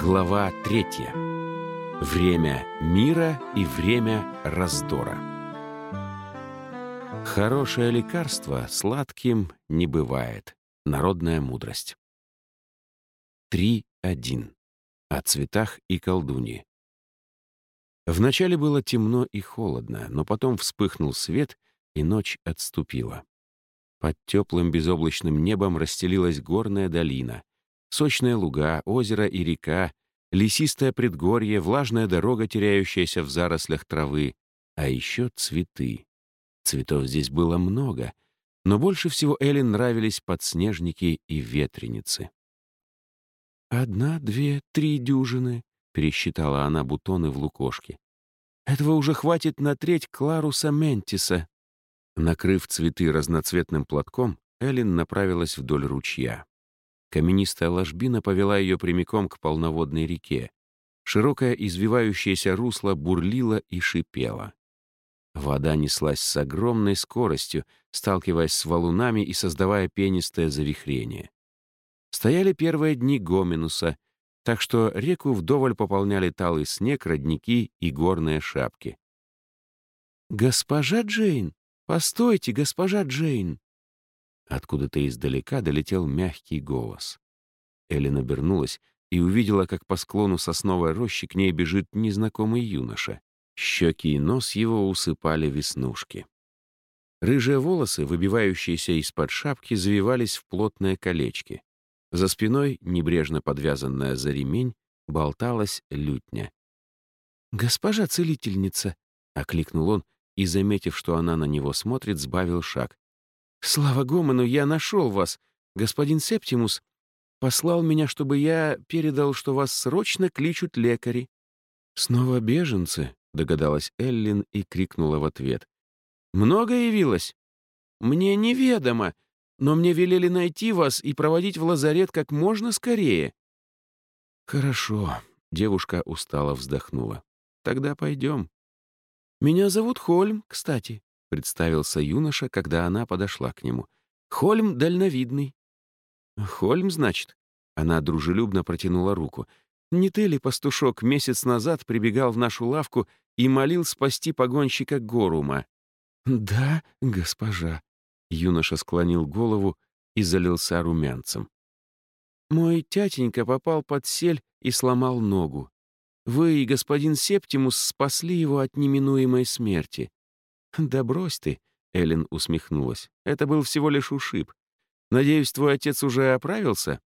Глава третья. Время мира и время раздора. Хорошее лекарство сладким не бывает. Народная мудрость. 3.1. О цветах и колдуньи. Вначале было темно и холодно, но потом вспыхнул свет, и ночь отступила. Под теплым безоблачным небом расстелилась горная долина — Сочные луга, озеро и река, лесистое предгорье, влажная дорога, теряющаяся в зарослях травы, а еще цветы. Цветов здесь было много, но больше всего Эллен нравились подснежники и ветреницы. «Одна, две, три дюжины», — пересчитала она бутоны в лукошке. «Этого уже хватит на треть Кларуса Ментиса». Накрыв цветы разноцветным платком, Эллен направилась вдоль ручья. Каменистая ложбина повела ее прямиком к полноводной реке. Широкое извивающееся русло бурлило и шипело. Вода неслась с огромной скоростью, сталкиваясь с валунами и создавая пенистое завихрение. Стояли первые дни Гоминуса, так что реку вдоволь пополняли талый снег, родники и горные шапки. «Госпожа Джейн! Постойте, госпожа Джейн!» Откуда-то издалека долетел мягкий голос. Эллен обернулась и увидела, как по склону сосновой рощи к ней бежит незнакомый юноша. Щеки и нос его усыпали веснушки. Рыжие волосы, выбивающиеся из-под шапки, завивались в плотные колечки. За спиной, небрежно подвязанная за ремень, болталась лютня. «Госпожа целительница!» — окликнул он и, заметив, что она на него смотрит, сбавил шаг. «Слава Гомону, я нашел вас. Господин Септимус послал меня, чтобы я передал, что вас срочно кличут лекари». «Снова беженцы?» — догадалась Эллин и крикнула в ответ. «Много явилось?» «Мне неведомо, но мне велели найти вас и проводить в лазарет как можно скорее». «Хорошо», — девушка устало вздохнула. «Тогда пойдем». «Меня зовут Хольм, кстати», представился юноша, когда она подошла к нему. «Хольм дальновидный». «Хольм, значит?» Она дружелюбно протянула руку. «Не ты ли, пастушок, месяц назад прибегал в нашу лавку и молил спасти погонщика Горума?» «Да, госпожа». Юноша склонил голову и залился румянцем. «Мой тятенька попал под сель и сломал ногу. Вы и господин Септимус спасли его от неминуемой смерти. «Да брось ты», — Эллен усмехнулась. «Это был всего лишь ушиб. Надеюсь, твой отец уже оправился?»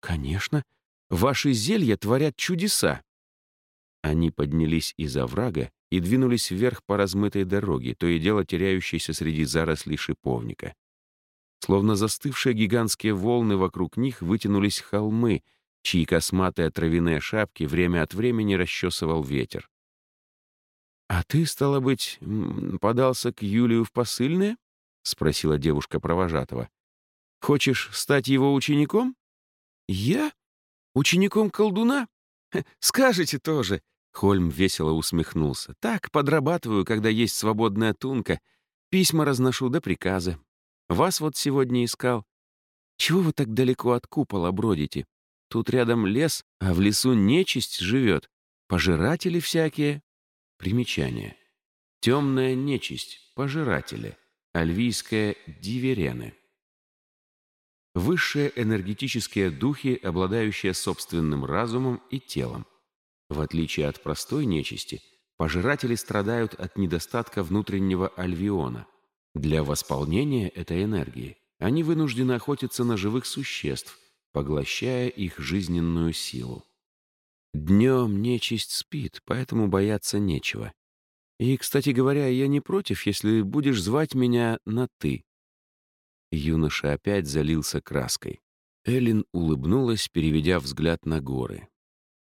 «Конечно. Ваши зелья творят чудеса». Они поднялись из оврага и двинулись вверх по размытой дороге, то и дело теряющейся среди зарослей шиповника. Словно застывшие гигантские волны вокруг них вытянулись холмы, чьи косматые травяные шапки время от времени расчесывал ветер. «А ты, стало быть, подался к Юлию в посыльное?» — спросила девушка провожатого. «Хочешь стать его учеником?» «Я? Учеником колдуна? Скажете тоже!» Хольм весело усмехнулся. «Так, подрабатываю, когда есть свободная тунка. Письма разношу до приказа. Вас вот сегодня искал. Чего вы так далеко от купола бродите? Тут рядом лес, а в лесу нечисть живет. Пожиратели всякие, Примечание. Темная нечисть, пожиратели, альвийская диверены. Высшие энергетические духи, обладающие собственным разумом и телом. В отличие от простой нечисти, пожиратели страдают от недостатка внутреннего альвиона. Для восполнения этой энергии они вынуждены охотиться на живых существ, поглощая их жизненную силу. Днем нечисть спит, поэтому бояться нечего. И, кстати говоря, я не против, если будешь звать меня на «ты». Юноша опять залился краской. Эллен улыбнулась, переведя взгляд на горы.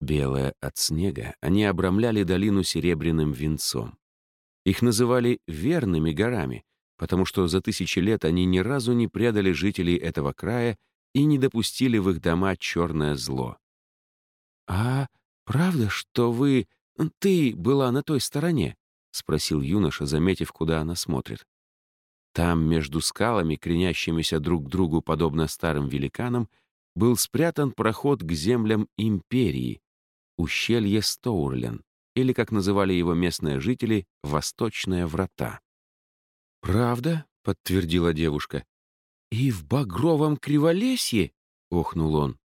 Белые от снега, они обрамляли долину серебряным венцом. Их называли «верными горами», потому что за тысячи лет они ни разу не предали жителей этого края и не допустили в их дома черное зло. «А правда, что вы... ты была на той стороне?» — спросил юноша, заметив, куда она смотрит. Там, между скалами, кренящимися друг к другу подобно старым великанам, был спрятан проход к землям империи, ущелье Стоурлен, или, как называли его местные жители, Восточные врата. «Правда?» — подтвердила девушка. «И в Багровом Криволесье?» — охнул он.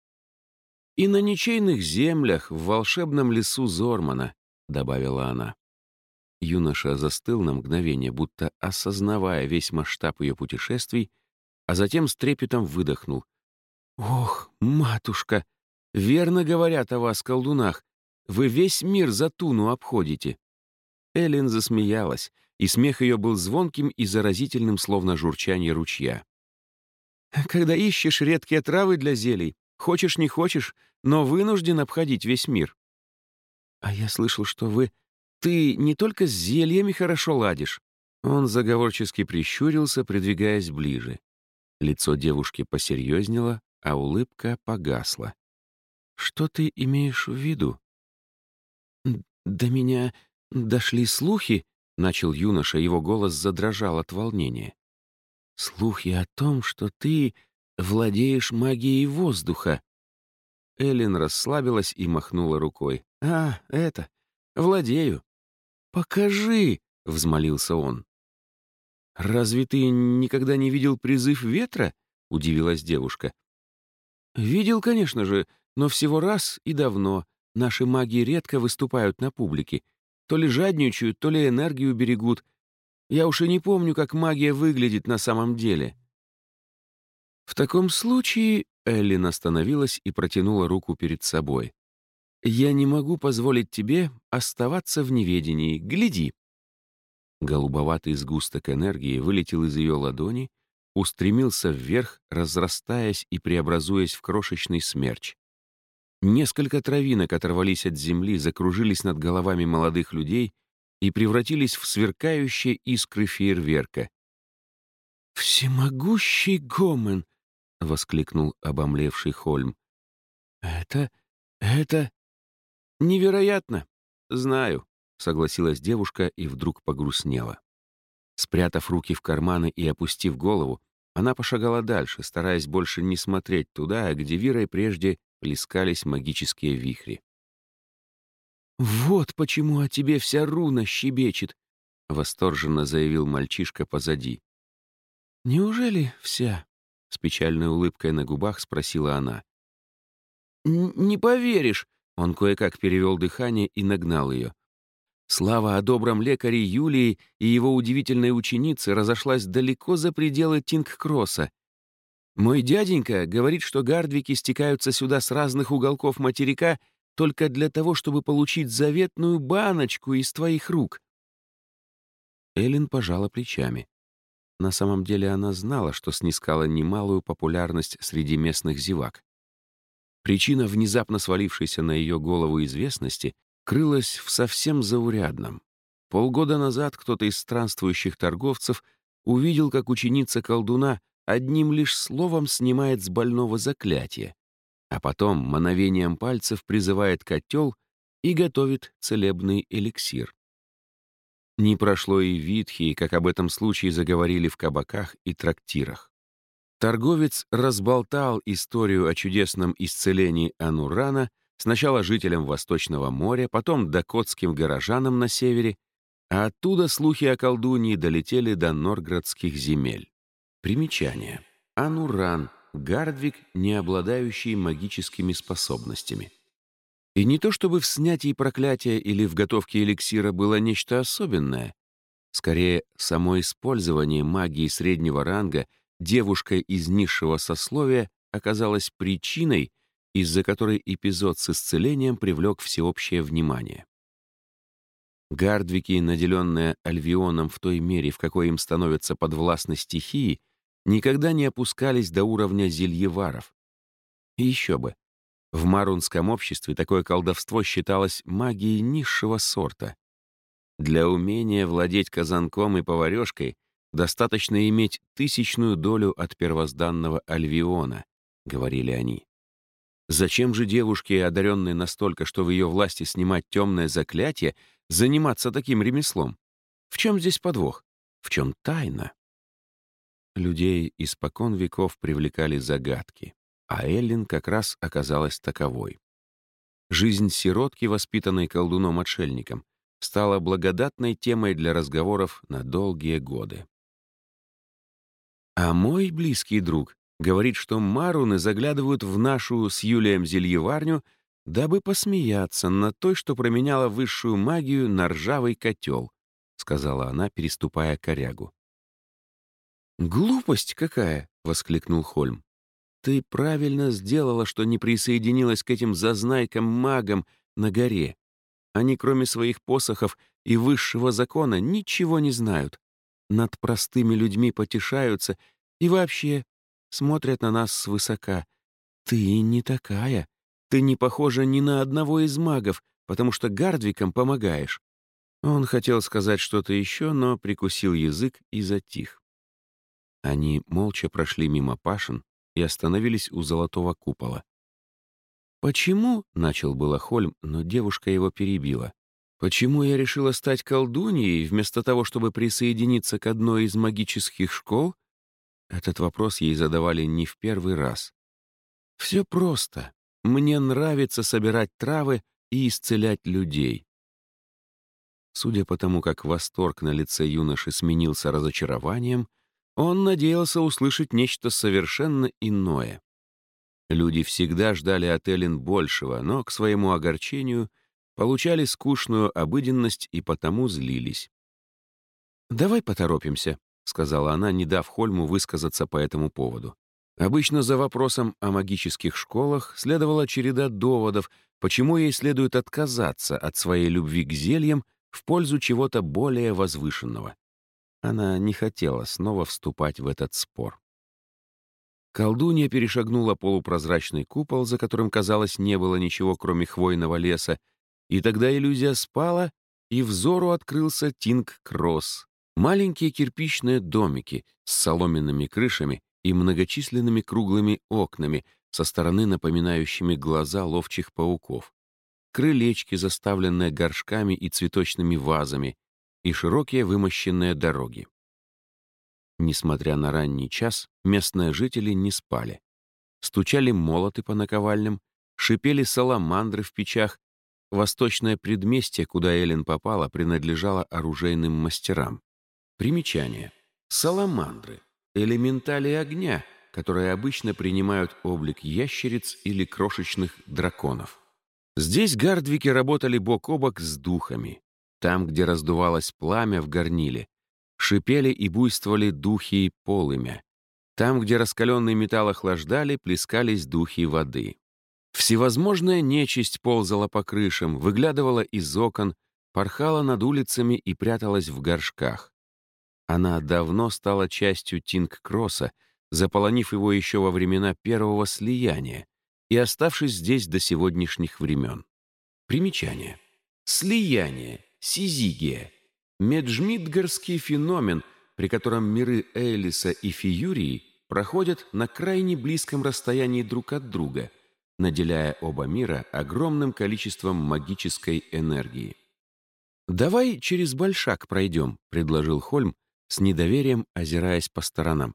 «И на ничейных землях, в волшебном лесу Зормана», — добавила она. Юноша застыл на мгновение, будто осознавая весь масштаб ее путешествий, а затем с трепетом выдохнул. «Ох, матушка, верно говорят о вас, колдунах, вы весь мир за туну обходите». Эллен засмеялась, и смех ее был звонким и заразительным, словно журчание ручья. «Когда ищешь редкие травы для зелий, хочешь не хочешь, но вынужден обходить весь мир. А я слышал, что вы... Ты не только с зельями хорошо ладишь». Он заговорчески прищурился, придвигаясь ближе. Лицо девушки посерьезнело, а улыбка погасла. «Что ты имеешь в виду?» «До меня дошли слухи», — начал юноша, его голос задрожал от волнения. «Слухи о том, что ты владеешь магией воздуха». Эллен расслабилась и махнула рукой. «А, это, владею». «Покажи», — взмолился он. «Разве ты никогда не видел призыв ветра?» — удивилась девушка. «Видел, конечно же, но всего раз и давно. Наши маги редко выступают на публике. То ли жадничают, то ли энергию берегут. Я уж и не помню, как магия выглядит на самом деле». В таком случае Эллин остановилась и протянула руку перед собой. «Я не могу позволить тебе оставаться в неведении. Гляди!» Голубоватый сгусток энергии вылетел из ее ладони, устремился вверх, разрастаясь и преобразуясь в крошечный смерч. Несколько травинок оторвались от земли, закружились над головами молодых людей и превратились в сверкающие искры фейерверка. «Всемогущий Гомен!» — воскликнул обомлевший Хольм. «Это... это... невероятно! Знаю!» — согласилась девушка и вдруг погрустнела. Спрятав руки в карманы и опустив голову, она пошагала дальше, стараясь больше не смотреть туда, где Вирой прежде плескались магические вихри. «Вот почему о тебе вся руна щебечет», — восторженно заявил мальчишка позади. «Неужели вся?» — с печальной улыбкой на губах спросила она. «Не поверишь», — он кое-как перевел дыхание и нагнал ее. Слава о добром лекаре Юлии и его удивительной ученице разошлась далеко за пределы Тингкросса. Мой дяденька говорит, что гардвики стекаются сюда с разных уголков материка только для того, чтобы получить заветную баночку из твоих рук. Эллен пожала плечами. На самом деле она знала, что снискала немалую популярность среди местных зевак. Причина внезапно свалившейся на ее голову известности крылась в совсем заурядном. Полгода назад кто-то из странствующих торговцев увидел, как ученица колдуна одним лишь словом снимает с больного заклятие, а потом мановением пальцев призывает котел и готовит целебный эликсир. Не прошло и витхи, как об этом случае заговорили в кабаках и трактирах. Торговец разболтал историю о чудесном исцелении Анурана Сначала жителям Восточного моря, потом докотским горожанам на севере, а оттуда слухи о колдуньи долетели до норградских земель. Примечание. Ануран — Гардвик, не обладающий магическими способностями. И не то чтобы в снятии проклятия или в готовке эликсира было нечто особенное. Скорее, само использование магии среднего ранга девушкой из низшего сословия оказалось причиной, из-за которой эпизод с исцелением привлек всеобщее внимание. Гардвики, наделенные альвионом в той мере, в какой им становятся подвластны стихии, никогда не опускались до уровня зельеваров. И еще бы. В марунском обществе такое колдовство считалось магией низшего сорта. Для умения владеть казанком и поварешкой достаточно иметь тысячную долю от первозданного альвиона, говорили они. Зачем же девушке, одаренной настолько, что в ее власти снимать темное заклятие, заниматься таким ремеслом? В чем здесь подвох? В чем тайна? Людей испокон веков привлекали загадки. А Эллин как раз оказалась таковой. Жизнь сиротки, воспитанной колдуном-отшельником, стала благодатной темой для разговоров на долгие годы. А мой близкий друг говорит, что маруны заглядывают в нашу с Юлием зельеварню, дабы посмеяться над той, что променяла высшую магию на ржавый котел, сказала она, переступая корягу. «Глупость какая!» — воскликнул Хольм. «Ты правильно сделала, что не присоединилась к этим зазнайкам-магам на горе. Они, кроме своих посохов и высшего закона, ничего не знают. Над простыми людьми потешаются и вообще смотрят на нас свысока. Ты не такая. Ты не похожа ни на одного из магов, потому что Гардвикам помогаешь». Он хотел сказать что-то еще, но прикусил язык и затих. Они молча прошли мимо Пашин и остановились у золотого купола. «Почему?» — начал было Хольм, но девушка его перебила. «Почему я решила стать колдуньей, вместо того, чтобы присоединиться к одной из магических школ?» Этот вопрос ей задавали не в первый раз. «Все просто. Мне нравится собирать травы и исцелять людей». Судя по тому, как восторг на лице юноши сменился разочарованием, он надеялся услышать нечто совершенно иное. Люди всегда ждали от Эллен большего, но, к своему огорчению, получали скучную обыденность и потому злились. «Давай поторопимся», — сказала она, не дав Хольму высказаться по этому поводу. Обычно за вопросом о магических школах следовала череда доводов, почему ей следует отказаться от своей любви к зельям в пользу чего-то более возвышенного. Она не хотела снова вступать в этот спор. Колдунья перешагнула полупрозрачный купол, за которым, казалось, не было ничего, кроме хвойного леса, и тогда иллюзия спала, и взору открылся Тинг-Кросс. Маленькие кирпичные домики с соломенными крышами и многочисленными круглыми окнами, со стороны напоминающими глаза ловчих пауков. Крылечки, заставленные горшками и цветочными вазами, и широкие вымощенные дороги. Несмотря на ранний час, местные жители не спали. Стучали молоты по наковальням, шипели саламандры в печах. Восточное предместье, куда Эллен попала, принадлежало оружейным мастерам. Примечание. Саламандры — элементали огня, которые обычно принимают облик ящериц или крошечных драконов. Здесь гардвики работали бок о бок с духами, там, где раздувалось пламя в горниле, шипели и буйствовали духи и полымя. Там, где раскаленный металл охлаждали, плескались духи воды. Всевозможная нечисть ползала по крышам, выглядывала из окон, порхала над улицами и пряталась в горшках. Она давно стала частью Тинг-Кросса, заполонив его еще во времена первого слияния и оставшись здесь до сегодняшних времен. Примечание. Слияние Сизигия — меджмидгарский феномен, при котором миры Элиса и Фиюрии проходят на крайне близком расстоянии друг от друга, наделяя оба мира огромным количеством магической энергии. «Давай через Большак пройдем», — предложил Хольм, с недоверием озираясь по сторонам.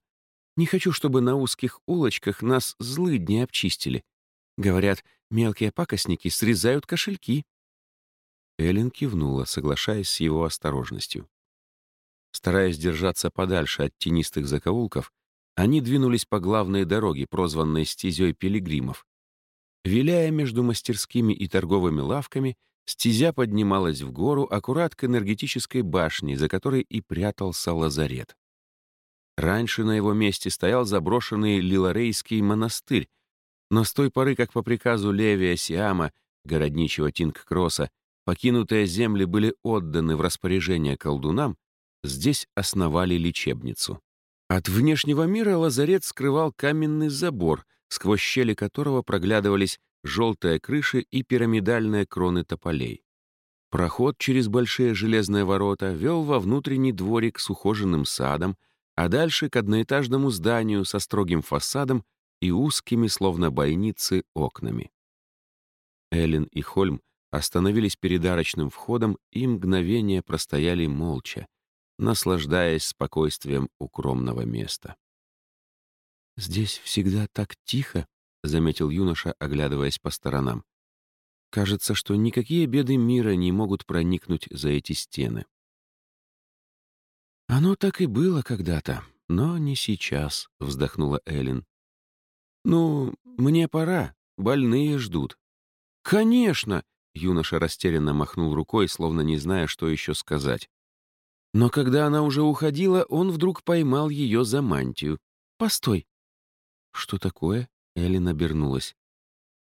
«Не хочу, чтобы на узких улочках нас злыдни обчистили. Говорят, мелкие пакостники срезают кошельки». Эллен кивнула, соглашаясь с его осторожностью. Стараясь держаться подальше от тенистых закоулков, они двинулись по главной дороге, прозванной стезей пилигримов. Виляя между мастерскими и торговыми лавками, стезя поднималась в гору аккурат к энергетической башне, за которой и прятался лазарет. Раньше на его месте стоял заброшенный Лиларейский монастырь, но с той поры, как по приказу Левия Сиама, городничего Тинг-Кросса, покинутые земли были отданы в распоряжение колдунам, здесь основали лечебницу. От внешнего мира лазарет скрывал каменный забор, сквозь щели которого проглядывались желтые крыши и пирамидальные кроны тополей. Проход через большие железные ворота вел во внутренний дворик с ухоженным садом, а дальше к одноэтажному зданию со строгим фасадом и узкими, словно бойницы, окнами. Эллен и Хольм остановились перед арочным входом и мгновение простояли молча, наслаждаясь спокойствием укромного места. «Здесь всегда так тихо», — заметил юноша, оглядываясь по сторонам. «Кажется, что никакие беды мира не могут проникнуть за эти стены». «Оно так и было когда-то, но не сейчас», — вздохнула Эллен. «Ну, мне пора, больные ждут». «Конечно!» — юноша растерянно махнул рукой, словно не зная, что еще сказать. Но когда она уже уходила, он вдруг поймал ее за мантию. «Постой!» «Что такое?» — Эллен обернулась.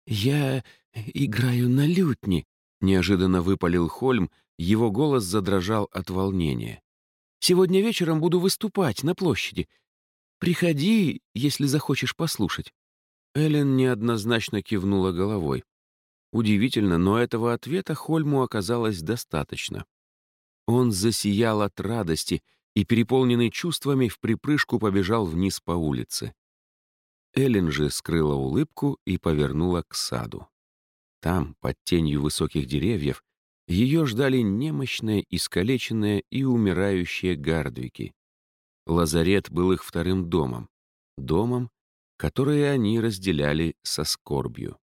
«Я играю на лютне», — неожиданно выпалил Хольм, его голос задрожал от волнения. «Сегодня вечером буду выступать на площади. Приходи, если захочешь послушать». Эллен неоднозначно кивнула головой. Удивительно, но этого ответа Хольму оказалось достаточно. Он засиял от радости и, переполненный чувствами, в припрыжку побежал вниз по улице. Эллен же скрыла улыбку и повернула к саду. Там, под тенью высоких деревьев, ее ждали немощные, искалеченные и умирающие гардвики. Лазарет был их вторым домом, домом, который они разделяли со скорбью.